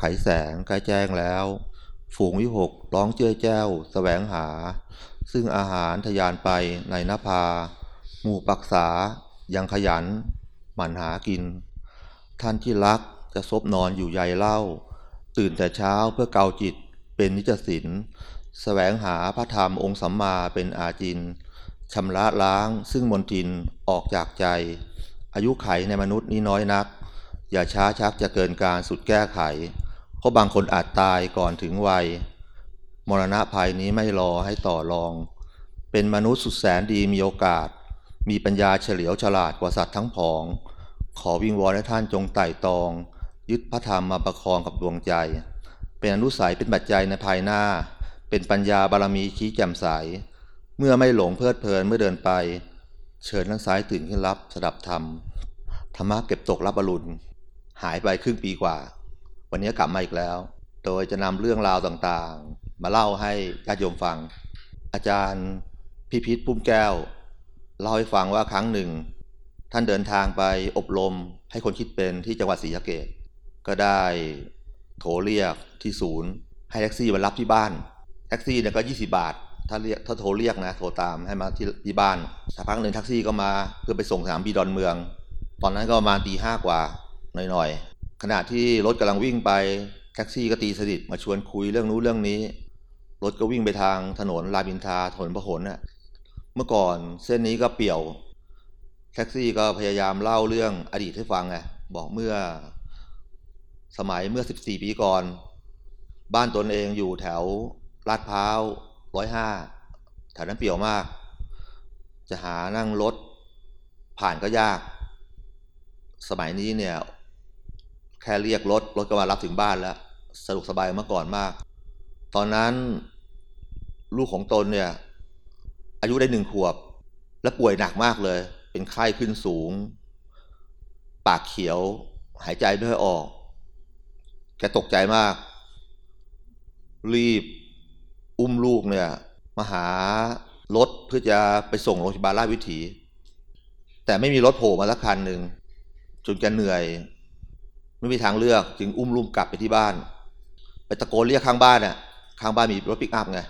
ไขแสงกล้แจ้งแล้ว ฝูงวิหกร้องเจ้ยแจ้วสแสวงหา ซึ่งอาหารทยานไปในนภา หมู่ปักษายังขยัน หมั่นหากิน ท่านที่รักจะซบนอนอยู่ใยเล่า ตื่นแต่เช้าเพื่อเกาจิตเป็นนิจสินแสวงหาพระธรรมองค์สัมมาเป็นอาจินชำระล้างซึ่งมนทินออกจากใจ อายุไขในมนุษย์นี้น้อยนัก อย่าช้าชักจะเกินการสุดแก้ไข เพราะบางคนอาจตายก่อนถึงวัย มรณะภัยนี้ไม่รอให้ต่อรอง เป็นมนุษย์สุดแสนดีมีโอกาส มีปัญญาเฉลียวฉลาดกว่าสัตว์ทั้งผอง ขอวิงวอนให้ท่านจงไต่ตอง ยึดพระธรรมมาประคองกับดวงใจ เป็นอนุสัยเป็นปัจจัยในภายหน้า เป็นปัญญาบารมีชี้แจ่มใส เมื่อไม่หลงเพลิดเพลินเมื่อเดินไป เชิญทั้งซ้ายตื่นขึ้นรับสดับธรรมธรรมะเก็บตกรับบรุณหายไปครึ่งปีกว่า วันนี้กลับมาอีกแล้ว โดยจะนำเรื่องราวต่างๆ มาเล่าให้ญาติโยมฟัง อาจารย์พิพิธพุ่มแก้ว เล่าให้ฟังว่าครั้งหนึ่ง ท่านเดินทางไปอบรมให้คนคิดเป็นที่จังหวัดศรีสะเกษก็ได้โทรเรียกที่ศูนย์ ให้แท็กซี่มารับที่บ้าน แท็กซี่เนี่ยก็20 บาท ถ้าเรียกถ้าโทรเรียกนะ โทรตามให้มาที่ที่บ้านสักพักหนึ่งแท็กซี่ก็มาเพื่อไปส่งสนามบินดอนเมือง ตอนนั้นก็ประมาณตีห้ากว่าหน่อยๆ ขณะที่รถกำลังวิ่งไปแท็กซี่ก็ตีสนิทมาชวนคุยเรื่องนู้นเรื่องนี้ รถก็วิ่งไปทางถนนรามอินทราถนนพหลน่ะเมื่อก่อนเส้นนี้ก็เปลี่ยว แท็กซี่ก็พยายามเล่าเรื่องอดีตให้ฟังไงบอกเมื่อสมัยเมื่อ 14 ปีก่อน บ้านตนเองอยู่แถวลาดพร้าวร้อยห้าแถวนั้นเปี่ยวมาก จะหานั่งรถผ่านก็ยาก สมัยนี้เนี่ย แค่เรียกรถรถก็มารับถึงบ้านแล้วสะดวกสบายเมื่อก่อนมาก ตอนนั้นลูกของตนเนี่ย อายุได้หนึ่งขวบ และป่วยหนักมากเลย เป็นไข้ขึ้นสูง ปากเขียว หายใจไม่ค่อยออก แกตกใจมาก รีบ อุ้มลูกเนี่ย มาหารถเพื่อจะไปส่งโรงพยาบาลราชวิถี แต่ไม่มีรถโผล่มาสักคันหนึ่งจนแกเหนื่อย ไม่มีทางเลือกจึงอุ้มลูกกลับไปที่บ้าน ไปตะโกนเรียกข้างบ้านเนี่ยข้างบ้านมีรถปิกอัพไง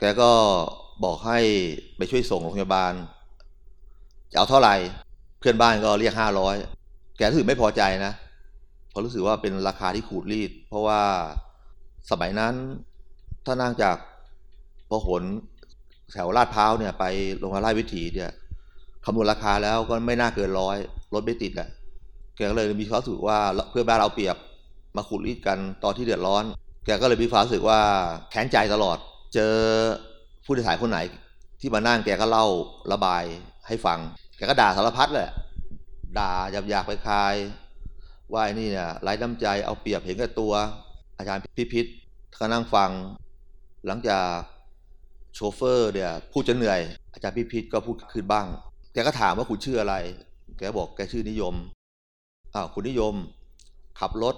แกก็บอกให้ไปช่วยส่งโรงพยาบาลจะเอาเท่าไหร่เพื่อนบ้านก็เรียกห้าร้อยแกรู้สึกไม่พอใจนะเพราะรู้สึกว่าเป็นราคาที่ขูดรีด เพราะว่าสมัยนั้นถ้านั่งจากพหลแถวลาดพร้าวเนี่ยไปโรงพยาบาลวิถีเนี่ยคำนวณราคาแล้วก็ไม่น่าเกินร้อยรถไม่ติดแหละ แกก็เลยมีความรู้สึกว่าเพื่อนบ้านเราเปรียบมาขูดรีดกันตอนที่เดือดร้อน แกก็เลยมีความรู้สึกว่าแค้นใจตลอด เจอผู้โดยสารคนไหน ที่มานั่งแกก็เล่าระบายให้ฟัง แกก็ด่าสารพัดเลยด่าหยาบหยาบไปคาย ว่าไอ้นี่เนี่ยไร้น้ำใจเอาเปรียบเห็นแก่ตัว อาจารย์พิพิธก็นั่งฟัง หลังจากโชเฟอร์เนี่ยพูดจะเหนื่อย อาจารย์พิพิธก็พูดขึ้นบ้าง แกก็ถามว่าคุณชื่ออะไร แกบอกแกชื่อนิยม อ้าวคุณนิยม ขับรถ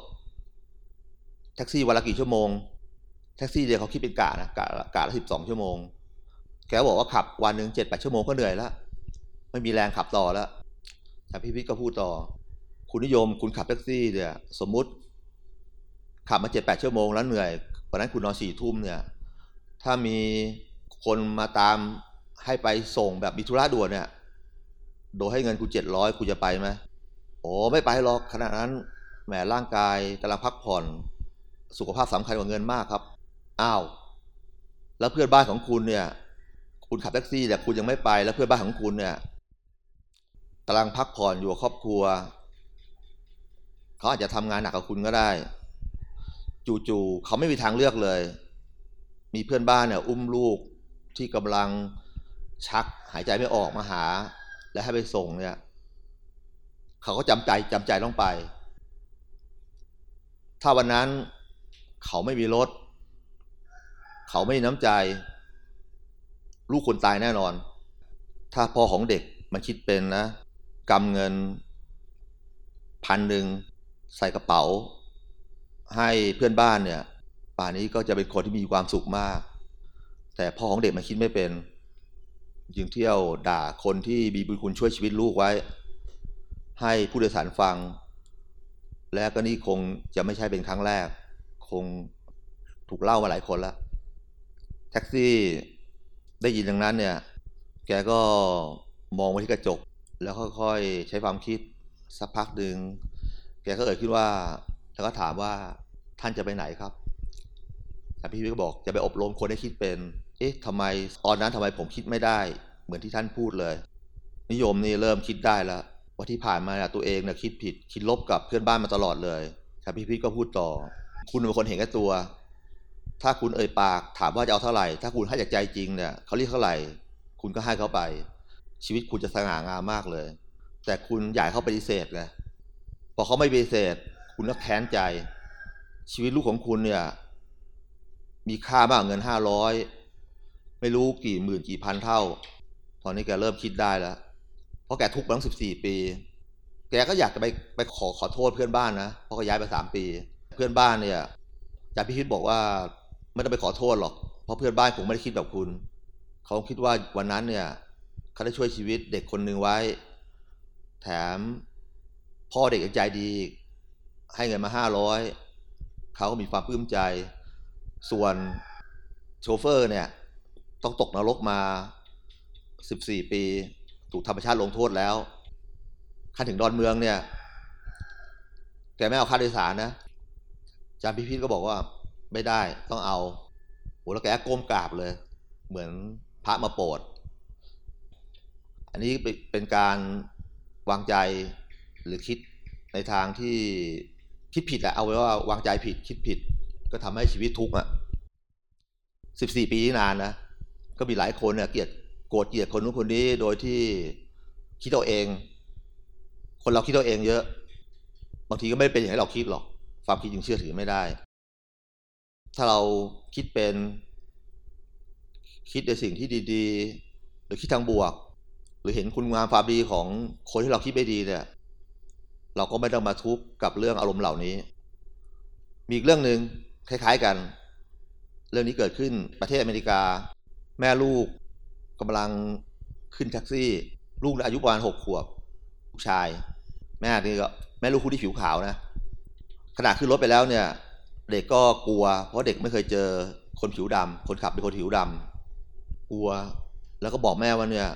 แท็กซี่วันละกี่ชั่วโมง แท็กซี่เดียวเขาคิดเป็นกะนะกะกะละสิบสองชั่วโมง แกบอกว่าขับวันหนึ่งเจ็ดแปดชั่วโมงก็เหนื่อยแล้วไม่มีแรงขับต่อแล้วอาจารย์พิพิธก็พูดต่อ คุณนิยม คุณขับแท็กซี่เนี่ยสมมุติ ขับมาเจ็ดแปดชั่วโมงแล้วเหนื่อยวันนั้นคุณนอนสี่ทุ่มเนี่ย ถ้ามีคนมาตามให้ไปส่งแบบมีธุระด่วนเนี่ย โดยให้เงินคุณเจ็ดร้อยคุณจะไปไหม โอ้ไม่ไปหรอกขณะนั้นแหมร่างกายกำลังพักผ่อน สุขภาพสำคัญกว่าเงินมากครับอ้าวแล้วเพื่อนบ้านของคุณเนี่ย คุณขับแท็กซี่แต่คุณยังไม่ไป แล้วเพื่อนบ้านของคุณเนี่ยกำลังพักผ่อนอยู่กับครอบครัวเขาอาจจะทำงานหนักกว่าคุณก็ได้ จู่ๆเขาไม่มีทางเลือกเลย มีเพื่อนบ้านเนี่ยอุ้มลูกที่กำลังชักหายใจไม่ออกมาหา และให้ไปส่งเนี่ย เขาก็จำใจจำใจต้องไป ถ้าวันนั้นเขาไม่มีรถ เขาไม่มีน้ำใจ ลูกคนตายแน่นอน ถ้าพ่อของเด็กมันคิดเป็นนะกำเงินพันหนึ่งใส่กระเป๋า ให้เพื่อนบ้านเนี่ย ป่านนี้ก็จะเป็นคนที่มีความสุขมาก แต่พ่อของเด็กมันคิดไม่เป็นยึงเที่ยวด่าคนที่มีบุญคุณช่วยชีวิตลูกไว้ ให้ผู้โดยสารฟัง และก็นี่คงจะไม่ใช่เป็นครั้งแรก คงถูกเล่ามาหลายคนแล้ว แท็กซี่ได้ยินดังนั้นเนี่ย แกก็มองไปที่กระจก แล้วค่อยๆ ใช้ความคิดสักพักหนึ่งแกก็เอ่ยขึ้นว่า แล้วก็ถามว่าท่านจะไปไหนครับแต่พี่วิก็บอกจะไปอบรมคนให้คิดเป็น เอ๊ะทำไมตอนนั้นทำไมผมคิดไม่ได้ เหมือนที่ท่านพูดเลย นิยมนี่เริ่มคิดได้แล้ว ว่าที่ผ่านมาเนี่ยตัวเองเนี่ยคิดผิดคิดลบกับเพื่อนบ้านมาตลอดเลยครับพี่พิทก็พูดต่อ คุณเป็นคนเห็นแก่ตัว ถ้าคุณเอ่ยปากถามว่าจะเอาเท่าไหร่ ถ้าคุณให้จากใจจริงเนี่ยเขาเรียกเท่าไหร่ คุณก็ให้เขาไป ชีวิตคุณจะสง่างามมากเลย แต่คุณอยากให้เขาปฏิเสธไงพอเขาไม่ปฏิเสธ คุณก็แค้นใจ ชีวิตลูกของคุณเนี่ย มีค่ามากเงินห้าร้อยไม่รู้กี่หมื่นกี่พันเท่า ตอนนี้แกเริ่มคิดได้แล้ว ราะแกทุกข์มาตั้งสิบสี่ปี แกก็อยากจะไปไปขอขอโทษเพื่อนบ้านนะ เพราะเขาย้ายไปสามปี เพื่อนบ้านเนี่ยอาจารย์พิชิตบอกว่าไม่ต้องไปขอโทษหรอก เพราะเพื่อนบ้านคงไม่ได้คิดแบบคุณ เขาคิดว่าวันนั้นเนี่ยเขาได้ช่วยชีวิตเด็กคนหนึ่งไว้ แถมพ่อเด็กใจดี ให้เงินมาห้าร้อยเขาก็มีความปลื้มใจ ส่วนโชเฟอร์เนี่ย ต้องตกนรกมาสิบสี่ปี ถูกธรรมชาติลงโทษแล้วขั้นถึงดอนเมืองเนี่ยแกไม่เอาค่าโดยสารนะอาจารย์พิพิธก็บอกว่า ไม่ได้ต้องเอาโหแล้วแกก้มกราบเลย เหมือนพระมาโปรด อันนี้เป็นการวางใจหรือคิดในทางที่คิดผิดอะเอาไว้ว่าวางใจผิดคิดผิด ก็ทำให้ชีวิตทุกข์อะสิบสี่ปีนี่นานนะ ก็มีหลายคนเนี่ยเกลียด โกรธเกลียดคนนู้นคนนี้โดยที่คิดเอาเอง คนเราคิดเอาเองเยอะ บางทีก็ไม่เป็นอย่างที่เราคิดหรอก ความคิดยังเชื่อถือไม่ได้ ถ้าเราคิดเป็น คิดในสิ่งที่ดีๆ หรือคิดทางบวก หรือเห็นคุณงามความดีของคนที่เราคิดไม่ดีเนี่ย เราก็ไม่ต้องมาทุกข์กับเรื่องอารมณ์เหล่านี้ มีอีกเรื่องหนึ่งคล้าย ๆกัน เรื่องนี้เกิดขึ้นประเทศอเมริกา แม่ลูก กำลังขึ้นแท็กซี่ ลูกอายุประมาณหกขวบลูกชาย แม่นี่ก็แม่ลูกคู่ที่ผิวขาวนะขณะขึ้นรถไปแล้วเนี่ย เด็กก็กลัว เพราะเด็กไม่เคยเจอคนผิวดำคนขับเป็นคนผิวดำกลัว แล้วก็บอกแม่ว่าเนี่ย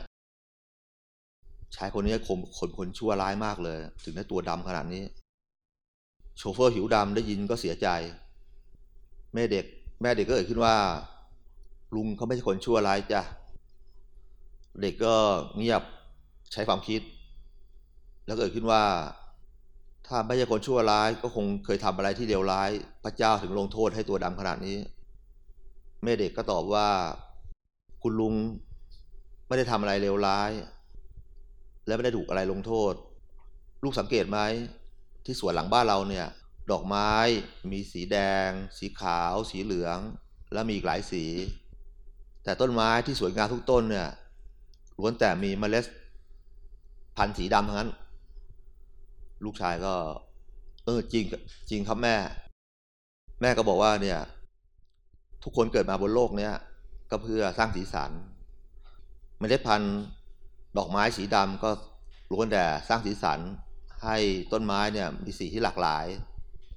ชายคนนี้คมคนคนชั่วร้ายมากเลย ถึงได้ตัวดำขนาดนี้ โชเฟอร์ผิวดำได้ยินก็เสียใจ แม่เด็ก แม่เด็กก็เอ่ยขึ้นว่า ลุงเขาไม่ใช่คนชั่วร้ายจ้ะ เด็กก็เงียบใช้ความคิด แล้วเอ่ยขึ้นว่า ถ้าไม่ใช่คนชั่วร้ายก็คงเคยทำอะไรที่เลวร้าย พระเจ้าถึงลงโทษให้ตัวดำขนาดนี้แม่เด็กก็ตอบว่า คุณลุงไม่ได้ทำอะไรเลวร้าย และไม่ได้ถูกอะไรลงโทษ ลูกสังเกตไหมที่สวนหลังบ้านเราเนี่ย ดอกไม้มีสีแดง สีขาว สีเหลือง และมีอีกหลายสี แต่ต้นไม้ที่สวยงามทุกต้นเนี่ย ล้วนแต่มีเมล็ดพันธุ์สีดำทั้งนั้น ลูกชายก็ เออจริงจริงครับแม่ แม่ก็บอกว่าเนี่ย ทุกคนเกิดมาบนโลกเนี้ยก็เพื่อสร้างสีสันเมล็ดพันธุ์ดอกไม้สีดำก็ล้วนแต่สร้างสีสันให้ต้นไม้เนี่ยมีสีที่หลากหลาย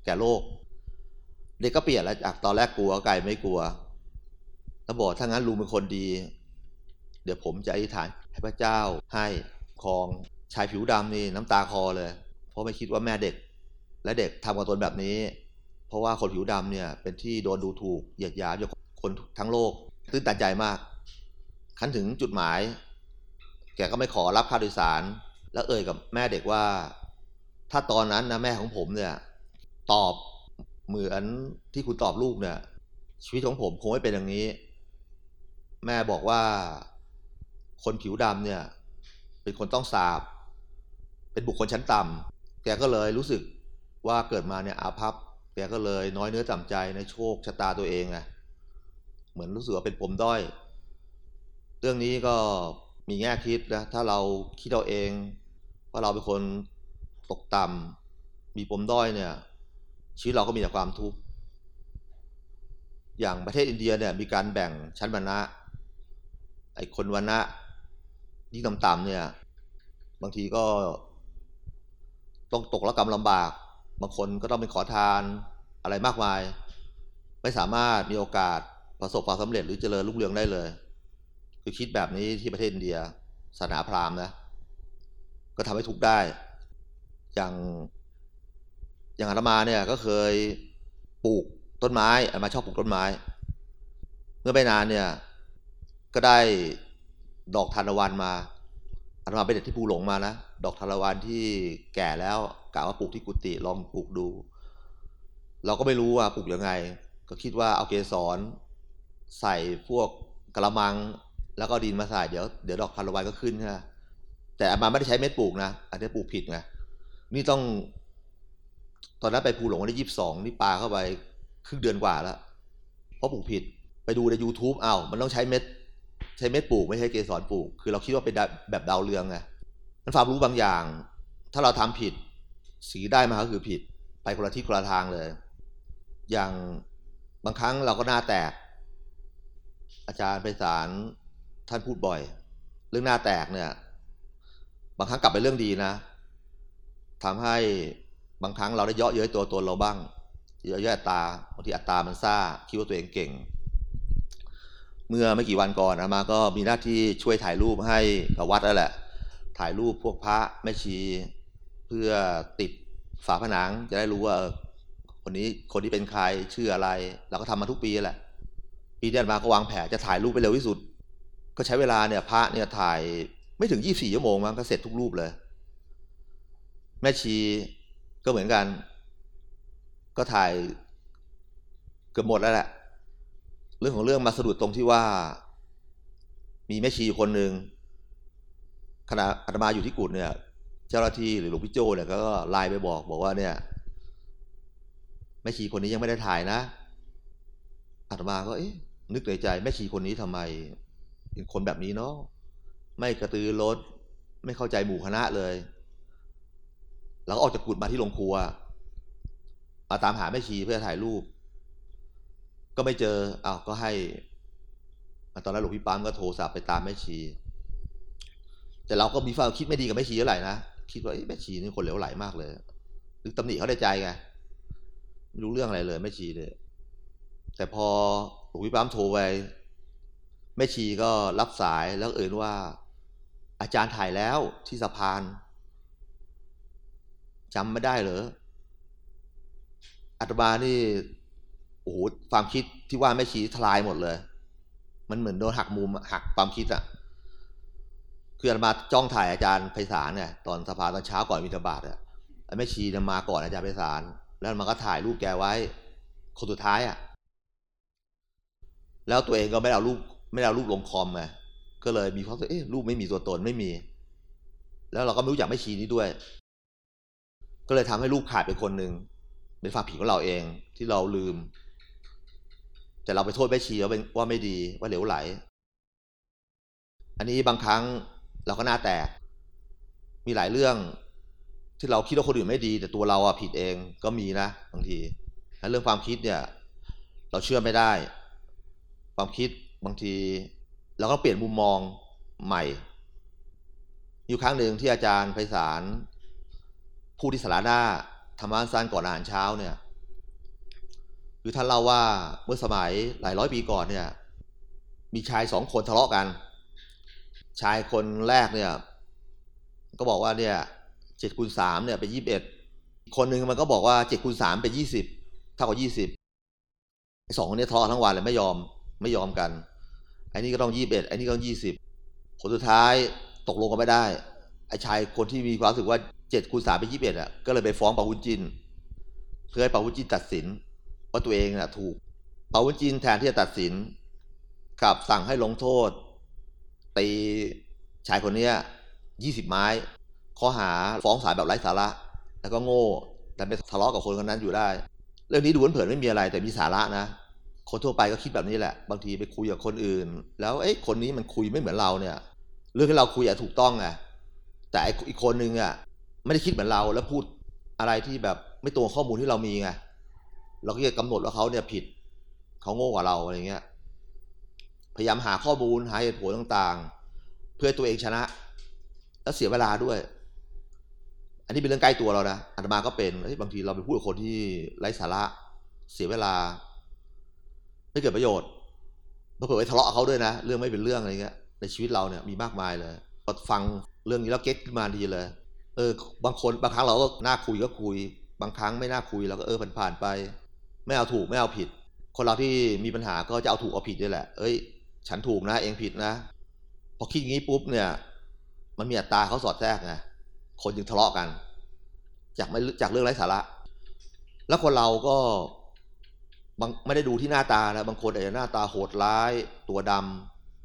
แก่โลก เด็กก็เปลี่ยนแล้วจากตอนแรกกลัวกลายไม่กลัวแล้วบอกถ้างั้นลุงเป็นคนดี ดี๋ยวผมจะอธิษฐานให้พระเจ้าให้ครองชายผิวดำนี่น้ำตาคอเลย เพราะไม่คิดว่าแม่เด็ก และเด็กทำกับตนแบบนี้ เพราะว่าคนผิวดำเนี่ยเป็นที่โดนดูถูกเหยียดหยามจากคนทั้งโลกตื้นตันใจมากคันถึงจุดหมาย แกก็ไม่ขอรับค่าโดยสาร แล้วเอ่ยกับแม่เด็กว่า ถ้าตอนนั้นนะแม่ของผมเนี่ย ตอบเหมือนที่คุณตอบลูกเนี่ยชีวิตของผมคงไม่เป็นอย่างนี้ แม่บอกว่า คนผิวดำเนี่ย เป็นคนต้องสาบ เป็นบุคคลชั้นต่ำแกก็เลยรู้สึกว่าเกิดมาเนี่ยอาภัพ แกก็เลยน้อยเนื้อต่ำใจในโชคชะตาตัวเองไงเหมือนรู้สึกว่าเป็นปมด้อย เรื่องนี้ก็มีแง่คิดนะถ้าเราคิดเอาเอง ว่าเราเป็นคนตกต่ำมีปมด้อยเนี่ย ชีวิตเราก็มีแต่ความทุกข์อย่างประเทศอินเดียเนี่ยมีการแบ่งชั้นวรรณะไอ้คนวรรณะ ยิ่งต่ำๆเนี่ย บางทีก็ ต้องตกระกรรมลำบาก บางคนก็ต้องเป็นขอทานอะไรมากมาย ไม่สามารถมีโอกาสประสบความสำเร็จหรือเจริญรุ่งเรืองได้เลย คือคิดแบบนี้ที่ประเทศอินเดียศาสนาพราหมณ์นะ ก็ทำให้ทุกได้ อย่างอย่างอาตมาเนี่ยก็เคยปลูกต้นไม้อาตมาชอบปลูกต้นไม้ เมื่อไม่นานเนี่ย ก็ได้ ดอกทานตะวันมาอาตมาไปเด็ดที่ภูหลงมานะดอกทานตะวันที่แก่แล้วกะว่าปลูกที่กุฏิลองปลูกดู เราก็ไม่รู้ว่าปลูกยังไง ก็คิดว่าเอาเกสรใส่พวกกระมัง แล้วก็ดินมาใส่เดี๋ยวเดี๋ยวดอกทานตะวันก็ขึ้นใช่ไหมแต่อาตมาไม่ได้ใช้เม็ดปลูกนะอันนี้ปลูกผิดไงนี่ต้อง ตอนนั้นไปภูหลงวันที่ยี่สิบสองนี่ปลาเข้าไปครึ่งเดือนกว่าแล้วเพราะปลูกผิดไปดูใน YouTube อ้ามันต้องใช้เม็ด ใช้เม็ดปลูกไม่ใช่เกสรปลูก คือเราคิดว่าเป็นแบบดาวเรืองไงมันความรู้บางอย่าง ถ้าเราทำผิด สีได้มาก็คือผิด ไปคนละที่คนละทางเลย อย่างบางครั้งเราก็หน้าแตก อาจารย์ไปสารท่านพูดบ่อย เรื่องหน้าแตกเนี่ย บางครั้งกลับไปเรื่องดีนะทำให้บางครั้งเราได้เยาะเย้ยตัวตนเราบ้างเยอะแยะอัตาบางทีอัตรามันซ่าคิดว่าตัวเองเก่ง เมื่อไม่กี่วันก่อนนะมาก็มีหน้าที่ช่วยถ่ายรูปให้กับวัดนั่นแหละ ถ่ายรูปพวกพระแม่ชี เพื่อติดฝาผนังจะได้รู้ว่าคนนี้คนที่เป็นใครชื่ออะไร เราก็ทำมาทุกปีแหละ ปีนี้มาก็วางแผนจะถ่ายรูปไปเร็วที่สุด ก็ใช้เวลาเนี่ยพระเนี่ยถ่ายไม่ถึงยี่สี่ชั่วโมงมั้งก็เสร็จทุกรูปเลย แม่ชีก็เหมือนกัน ก็ถ่ายเกือบหมดแล้วแหละ เรื่องของเรื่องมาสะดุดตรงที่ว่า มีแม่ชีคนหนึ่งขณะอาตมาอยู่ที่กุฏเนี่ย เจ้าหน้าที่หรือหลวงพี่โจเนี่ยก็ไลน์ไปบอกบอกว่าเนี่ยแม่ชีคนนี้ยังไม่ได้ถ่ายนะอาตมาก็เอ๊ะนึกในใจ แม่ชีคนนี้ทำไมเป็นคนแบบนี้เนาะไม่กระตือร้นไม่เข้าใจหมู่คณะเลย แล้วก็ออกจากกุฏมาที่โรงครัวมาตามหาแม่ชีเพื่อถ่ายรูป ก็ไม่เจออ้าวก็ให้ตอนนั้นหลวงพี่ปั๊มก็โทรศัพท์ไปตามแม่ชี แต่เราก็มีความคิดไม่ดีกับแม่ชีเท่าไหร่นะคิดว่าแม่ชีนี่คนเหลวไหลมากเลยหรือตำหนิเขาได้ใจไงไม่รู้เรื่องอะไรเลยแม่ชีเลยแต่พอหลวงพี่ปั๊มโทรไปแม่ชีก็รับสายแล้วเอ่ยว่า อาจารย์ถ่ายแล้วที่สะพานจำไม่ได้เหรออาตมานี่ โอ้โหความคิดที่ว่าแม่ชี้ทลายหมดเลย มันเหมือนโดนหักมุมหักความคิดอะคืออาตมาจ้องถ่ายอาจารย์ไพศาลเนี่ยตอนสภาตอนเช้าก่อนวิทบาทอะแม่ชีเนี่ยมาก่อนอาจารย์ไพศาลแล้วมันก็ถ่ายรูปแกไว้ คนสุดท้ายอะแล้วตัวเองก็ไม่เอารูป ไม่เอารูปลงคอมไงก็เลยมีความรู้สึกเอ๊ะรูปไม่มีตัวตนไม่มี แล้วเราก็ไม่รู้จักแม่ชีนี้ด้วย ก็เลยทำให้รูปขาดไปคนหนึ่งเป็นความผิดของเราเองที่เราลืม แต่เราไปโทษแม่ชีว่าเป็นว่าไม่ดีว่าเหลวไหล อันนี้บางครั้งเราก็หน้าแตก มีหลายเรื่องที่เราคิดว่าคนอื่นไม่ดี แต่ตัวเราอะผิดเองก็มีนะบางทีเรื่องความคิดเนี่ย เราเชื่อไม่ได้ ความคิดบางทีเราก็เปลี่ยนมุมมองใหม่อยู่ครั้งหนึ่งที่อาจารย์ไพศาลผู้ที่สาราหน้าธรรมะสั้นก่อนอาหารเช้าเนี่ย คือท่านเล่าว่าเมื่อสมัยหลายร้อยปีก่อนเนี่ย มีชายสองคนทะเลาะกัน ชายคนแรกเนี่ย ก็บอกว่าเนี่ยเจ็ดคูณสามเนี่ยเป็นยี่สิบเอ็ดคนหนึ่งมันก็บอกว่าเจ็ดคูณสามเป็นยี่สิบเท่ากับยี่สิบสองคนนี้ทะเลาะทั้งวันเลยไม่ยอมไม่ยอมกันไอ้นี่ก็ต้องยี่สิบเอ็ดไอ้นี่ก็ต้องยี่สิบผลสุดท้ายตกลงกันไม่ได้ไอ้ชายคนที่มีความรู้สึกว่าเจ็ดคูณสามเป็นยี่สิบเอ็ดอะก็เลยไปฟ้องปาวุจิน เพื่อให้ปาวุจินตัดสิน ว่าตัวเองน่ะถูกเปาวุนจินแทนที่จะตัดสินกลับสั่งให้ลงโทษตีชายคนเนี้ยี่สิบไม้ ข้อหาฟ้องศาลแบบไร้สาระ แล้วก็โง่ แต่ไปทะเลาะกับคนคนนั้นอยู่ได้ เรื่องนี้ดูเผินไม่มีอะไรแต่มีสาระนะ คนทั่วไปก็คิดแบบนี้แหละ บางทีไปคุยกับคนอื่น แล้วเอ้คนนี้มันคุยไม่เหมือนเราเนี่ย เรื่องที่เราคุยอะถูกต้องไงแต่อีกคนนึงอะไม่ได้คิดเหมือนเราแล้วพูดอะไรที่แบบไม่ตรงข้อมูลที่เรามีไง เราก็จะกำหนดว่าเขาเนี่ยผิดเขาโง่กว่าเราอะไรเงี้ยพยายามหาข้อมูลหาเหตุผลต่างๆ เพื่อตัวเองชนะ แล้วเสียเวลาด้วย อันนี้เป็นเรื่องใกล้ตัวเรานะอาตมาก็เป็นบางทีเราไปพูดกับคนที่ไร้สาระเสียเวลา ไม่เกิดประโยชน์เผื่อไปทะเลาะเขาด้วยนะ เรื่องไม่เป็นเรื่องอะไรเงี้ย ในชีวิตเราเนี่ยมีมากมายเลยพอฟังเรื่องนี้แล้วเก็ตขึ้นมาดีเลย เออ บางคนบางครั้งเราก็น่าคุยก็คุย บางครั้งไม่น่าคุยเราก็เออผ่านๆไป ไม่เอาถูกไม่เอาผิด คนเราที่มีปัญหาก็จะเอาถูกเอาผิดนี่แหละ เอ้ย ฉันถูกนะ เองผิดนะ พอคิดอย่างนี้ปุ๊บเนี่ย มันมีอัตราเขาสอดแทรกไงคนจึงทะเลาะกัน จากไม่จากเรื่องไร้สาระ แล้วคนเราก็บางไม่ได้ดูที่หน้าตานะบางคนอาจจะหน้าตาโหดร้ายตัวด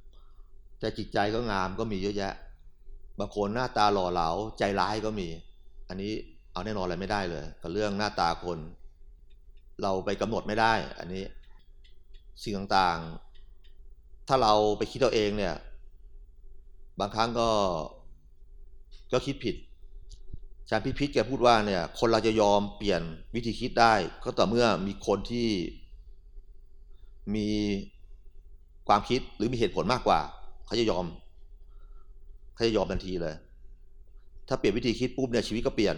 ำแต่จิตใจก็งามก็มีเยอะแยะ บางคนหน้าตาหล่อเหลาใจร้ายก็มี อันนี้เอาแน่นอนอะไรไม่ได้เลย กับเรื่องหน้าตาคน เราไปกำหนดไม่ได้ อันนี้สิ่งต่างๆ ถ้าเราไปคิดเอาเองเนี่ย บางครั้งก็ก็คิดผิดอาจารย์พิพิธแกพูดว่าเนี่ย คนเราจะยอมเปลี่ยนวิธีคิดได้ ก็ต่อเมื่อมีคนที่มีความคิดหรือมีเหตุผลมากกว่า เขาจะยอม เขาจะยอมทันทีเลย ถ้าเปลี่ยนวิธีคิดปุ๊บเนี่ยชีวิตก็เปลี่ยน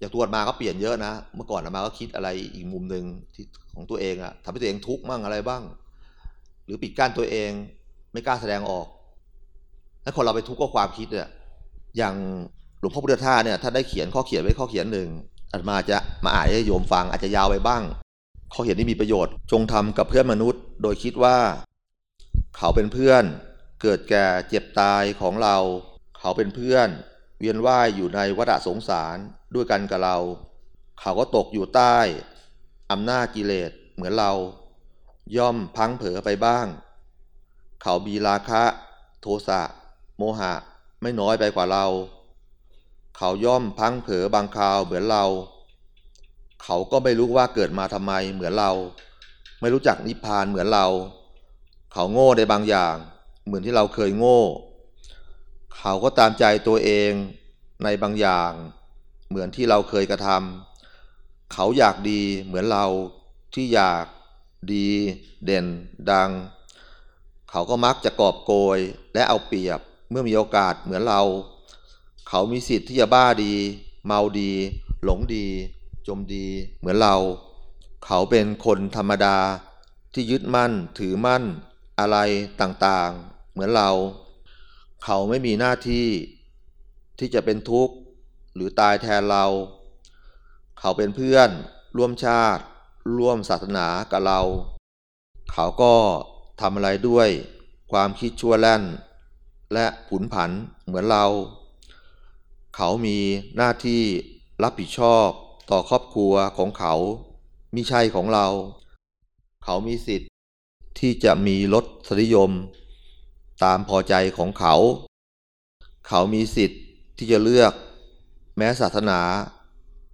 อย่างตัวอาตมาก็เปลี่ยนเยอะนะ เมื่อก่อนอาตมาก็คิดอะไรอีกมุมหนึ่งที่ของตัวเองอะทำให้ตัวเองทุกข์มั่งอะไรบ้าง หรือปิดกั้นตัวเองไม่กล้าแสดงออกถ้าคนเราไปทุกข์ก็ความคิดเนี่ยอย่างหลวงพ่อพุทธทาสเนี่ยถ้าได้เขียนข้อเขียนไว้ข้อเขียนหนึ่งอาตมาจะมาอ่านให้โยมฟังอาจจะยาวไปบ้าง ข้อเขียนที่มีประโยชน์ จงทำกับเพื่อนมนุษย์ โดยคิดว่า เขาเป็นเพื่อน เกิดแก่เจ็บตายของเรา เขาเป็นเพื่อน เวียนว่ายอยู่ในวัฏสงสารด้วยกันกับเรา เขาก็ตกอยู่ใต้อำนาจกิเลสเหมือนเรา ย่อมพังเผอไปบ้าง เขามีราคะ โทสะโมหะไม่น้อยไปกว่าเรา เขาย่อมพังเผอบางคราวเหมือนเรา เขาก็ไม่รู้ว่าเกิดมาทำไมเหมือนเรา ไม่รู้จักนิพพานเหมือนเรา เขาโง่ในบางอย่าง เหมือนที่เราเคยโง่ เขาก็ตามใจตัวเองในบางอย่าง เหมือนที่เราเคยกระทำเขาอยากดีเหมือนเราที่อยากดีเด่นดัง เขาก็มักจะกอบโกยและเอาเปรียบเมื่อมีโอกาสเหมือนเรา เขามีสิทธิ์ที่จะบ้าดี เมาดี หลงดี จมดีเหมือนเรา เขาเป็นคนธรรมดาที่ยึดมั่นถือมั่นอะไรต่างๆ เหมือนเรา เขาไม่มีหน้าที่ที่จะเป็นทุกข์หรือตายแทนเรา เขาเป็นเพื่อน ร่วมชาติ ร่วมศาสนากับเรา เขาก็ทำอะไรด้วยความคิดชั่วแล่น และผุนผันเหมือนเรา เขามีหน้าที่รับผิดชอบต่อครอบครัวของเขามิใช่ของเรา เขามีสิทธิ์ที่จะมีรสนิยม ตามพอใจของเขา เขามีสิทธิ์ที่จะเลือกแม้ศาสนา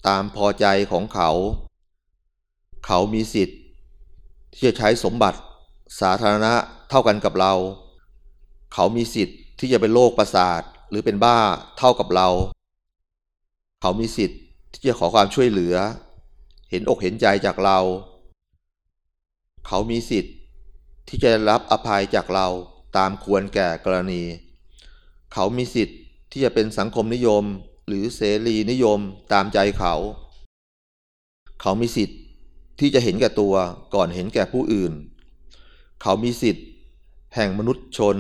ตามพอใจของเขา เขามีสิทธิ์ที่จะใช้สมบัติสาธารณะเท่ากันกับเรา เขามีสิทธิ์ที่จะเป็นโรคประสาทหรือเป็นบ้าเท่ากับเรา เขามีสิทธิ์ที่จะขอความช่วยเหลือ เห็นอกเห็นใจจากเรา เขามีสิทธิ์ที่จะรับอภัยจากเรา ตามควรแก่กรณี เขามีสิทธิ์ที่จะเป็นสังคมนิยม หรือเสรีนิยมตามใจเขา เขามีสิทธิ์ที่จะเห็นแก่ตัวก่อนเห็นแก่ผู้อื่น เขามีสิทธิ์ แห่งมนุษย์ชน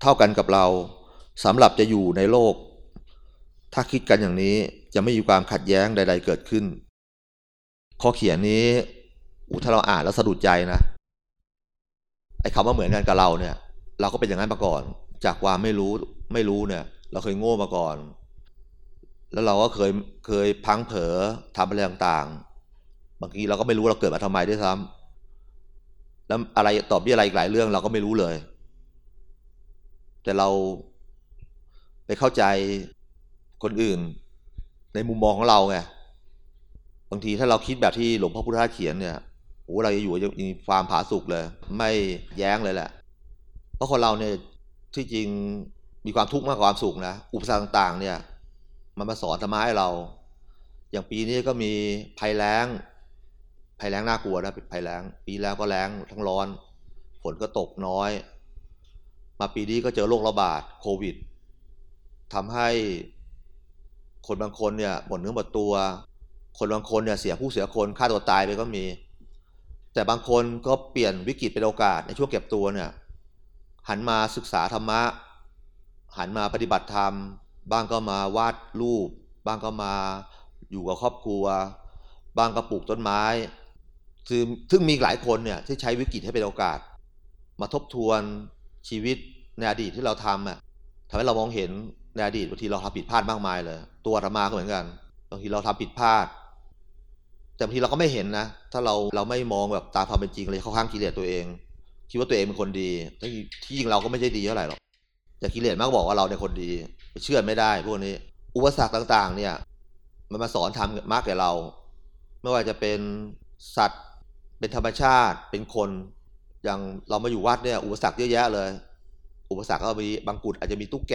เท่ากันกับเราสำหรับจะอยู่ในโลก ถ้าคิดกันอย่างนี้จะไม่มีความขัดแย้งใด ๆ เกิดขึ้น ข้อเขียนนี้อูถ้าเราอ่านแล้วสะดุดใจนะไอ้คำว่าเหมือนกันกับเราเนี่ย เราก็เป็นอย่างนั้นมาก่อน จากความไม่รู้ไม่รู้เนี่ย เราเคยโง่มาก่อน แล้วเราก็เคยเคยพังเผลอทำอะไรต่างๆบางทีเราก็ไม่รู้เราเกิดมาทำไมด้วยซ้ำแล้วอะไรตอบที่อะไรอีกหลายเรื่องเราก็ไม่รู้เลย แต่เราไปเข้าใจคนอื่น ในมุมมองของเราไงบางทีถ้าเราคิดแบบที่หลวงพ่อพุทธาเขียนเนี่ยโอ้เราจะอยู่ในความผาสุกเลย ไม่แย้งเลยแหละ เพราะคนเราเนี่ยที่จริงมีความทุกข์มากกว่าความสุขนะ อุปสรรคต่างๆ เนี่ย มันมาสอนธรรมะให้เรา อย่างปีนี้ก็มีภัยแล้ง ภัยแล้งน่ากลัวนะภัยแล้ง ปีแล้วก็แล้งทั้งร้อน ฝนก็ตกน้อย มาปีนี้ก็เจอโรคระบาดโควิดทำให้คนบางคนเนี่ยหมดเนื้อหมดตัว คนบางคนเนี่ยเสียผู้เสียคนฆ่าตัวตายไปก็มี แต่บางคนก็เปลี่ยนวิกฤตเป็นโอกาสในช่วงเก็บตัวเนี่ย หันมาศึกษาธรรมะ หันมาปฏิบัติธรรม บ้างก็มาวาดรูป บ้างก็มาอยู่กับครอบครัว บ้างก็ปลูกต้นไม้คือซึ่งมีหลายคนเนี่ยที่ใช้วิกฤตให้เป็นโอกาส มาทบทวนชีวิตในอดีตที่เราทำอะทำให้เรามองเห็นในอดีตบางทีเราทำผิดพลาดมากมายเลย ตัวอาตมาก็เหมือนกันบางทีเราทำผิดพลาด แต่บางทีเราก็ไม่เห็นนะ ถ้าเราเราไม่มองแบบตามความเป็นจริงเลยเข้าข้างกิเลสตัวเอง คิดว่าตัวเองเป็นคนดีที่ที่จริงเราก็ไม่ใช่ดีเท่าไหร่หรอกแต่กิเลสมักบอกว่าเราเป็นคนดีเชื่อไม่ได้ พวกนี้ อุปสรรคต่างๆ เนี่ย มันมาสอนทำมากแก่เรา ไม่ว่าจะเป็นสัตว์ เป็นธรรมชาติ เป็นคน อย่างเรามาอยู่วัดเนี่ย อุปสรรคเยอะแยะเลย อุปสรรคก็มีบางกุฎอาจจะมีตุ๊กแก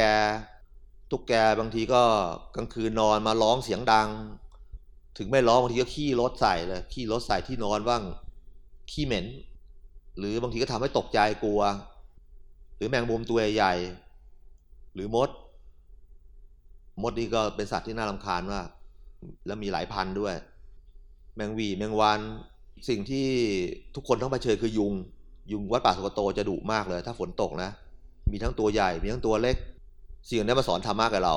ตุ๊กแกบางทีก็กลางคืนนอนมาร้องเสียงดัง ถึงไม่ร้องบางทีก็ขี้รถใส่เลย ขี้รถใส่ที่นอนบ้าง ขี้เหม็น หรือบางทีก็ทำให้ตกใจกลัว หรือแมงมุมตัวใหญ่หรือมด มดนี่ก็เป็นสัตว์ที่น่ารำคาญมากแล้วมีหลายพันด้วย แมงวีแมงวันสิ่งที่ทุกคนต้องเผชิญคือยุง ยุงวัดป่าสุกโตจะดุมากเลย ถ้าฝนตกนะ มีทั้งตัวใหญ่ มีทั้งตัวเล็ก สิ่งนี้มาสอนธรรมะกับเรา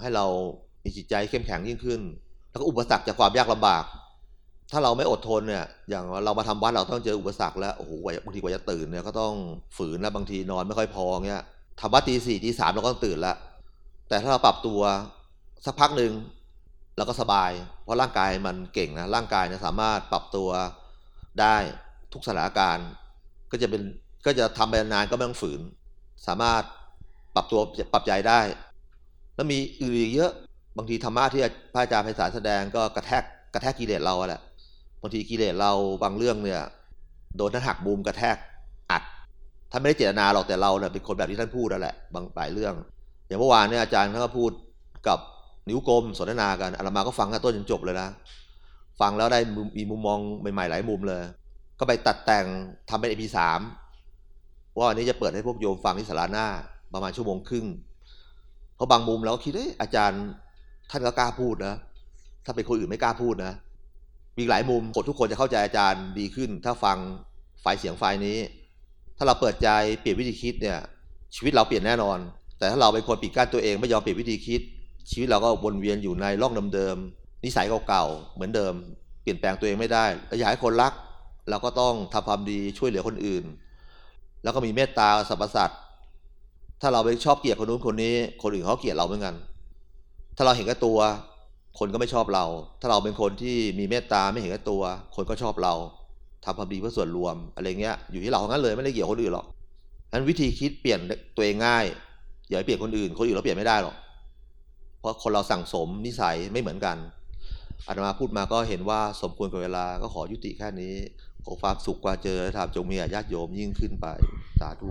ให้เรามีจิตใจเข้มแข็งยิ่งขึ้น แล้วก็อุปสรรคจากความยากลำบาก ถ้าเราไม่อดทนเนี่ย อย่างเรามาทำวัดเราต้องเจออุปสรรคแล้ว โอ้โหบางทีกว่าจะตื่นเนี่ยก็ต้องฝืนแล้วบางทีนอนไม่ค่อยพอเงี้ยทำวัดตีสี่ตีสามเราก็ต้องตื่นแล้วแต่ถ้าเราปรับตัวสักพักหนึ่งเราก็สบาย เพราะร่างกายมันเก่งนะ ร่างกายเนี่ยสามารถปรับตัวได้ทุกสถานการณ์ ก็จะเป็นก็จะทำไปนานก็ไม่ต้องฝืน สามารถปรับตัวปรับใจได้ แล้วมีอื่นอีกเยอะ บางทีธรรมะที่พระอาจารย์ไพศาลแสดงก็กระแทกกระแทกกิเลสเราแหละ บางทีกิเลสเราบางเรื่องเนี่ย โดนท่านหักมุมกระแทกอัดท่านไม่ได้เจตนาหรอกแต่เราเนี่ยเป็นคนแบบที่ท่านพูดนั่นแหละ บางหลายเรื่อง อย่างเมื่อวานเนี่ยอาจารย์ท่านก็พูดกับนิ้วกลมสนทนากันอาตมาก็ฟังกันต้นจนจบเลยนะฟังแล้วได้มีมุมมองใหม่ๆหลายมุมเลย ก็ไปตัดแต่งทำเป็น EP สามว่าวันนี้จะเปิดให้พวกโยมฟังที่สาราหน้า ประมาณชั่วโมงครึ่งเพราะบางมุมเราก็คิดเอ้อาจารย์ท่านก็กล้าพูดนะ ถ้าเป็นคนอื่นไม่กล้าพูดนะ มีหลายมุมคนทุกคนจะเข้าใจอาจารย์ดีขึ้น ถ้าฟังไฟล์เสียงไฟล์นี้ ถ้าเราเปิดใจเปลี่ยนวิธีคิดเนี่ย ชีวิตเราเปลี่ยนแน่นอน แต่ถ้าเราเป็นคนปิดกั้นตัวเองไม่ยอมเปลี่ยนวิธีคิด ชีวิตเราก็วนเวียนอยู่ในร่องเดิมๆนิสัยเก่าๆเหมือนเดิม เปลี่ยนแปลงตัวเองไม่ได้เราอยากให้คนรัก เราก็ต้องทำความดีช่วยเหลือคนอื่น แล้วก็มีเมตตาสรรพสัตว์ถ้าเราไปชอบเกลียดคนนู้นคนนี้ คนอื่นเขาเกลียดเราเหมือนกัน ถ้าเราเห็นแก่ตัว คนก็ไม่ชอบเรา ถ้าเราเป็นคนที่มีเมตตาไม่เห็นแก่ตัว คนก็ชอบเราทำความดีเพื่อส่วนรวมอะไรเงี้ย อยู่ที่เรางนั้นเลยไม่ได้เกี่ยวคนอื่นหรอกนั้นวิธีคิดเปลี่ยนตัวเองง่าย อย่าไปเปลี่ยนคนอื่น คนอื่นเราเปลี่ยนไม่ได้หรอก เพราะคนเราสั่งสมนิสัยไม่เหมือนกันอาตมาพูดมาก็เห็นว่าสมควรกับเวลาก็ขอยุติแค่นี้ ขอความสุขกว่าเจอธรรมจงมีญาติโยมยิ่งขึ้นไป สาธุ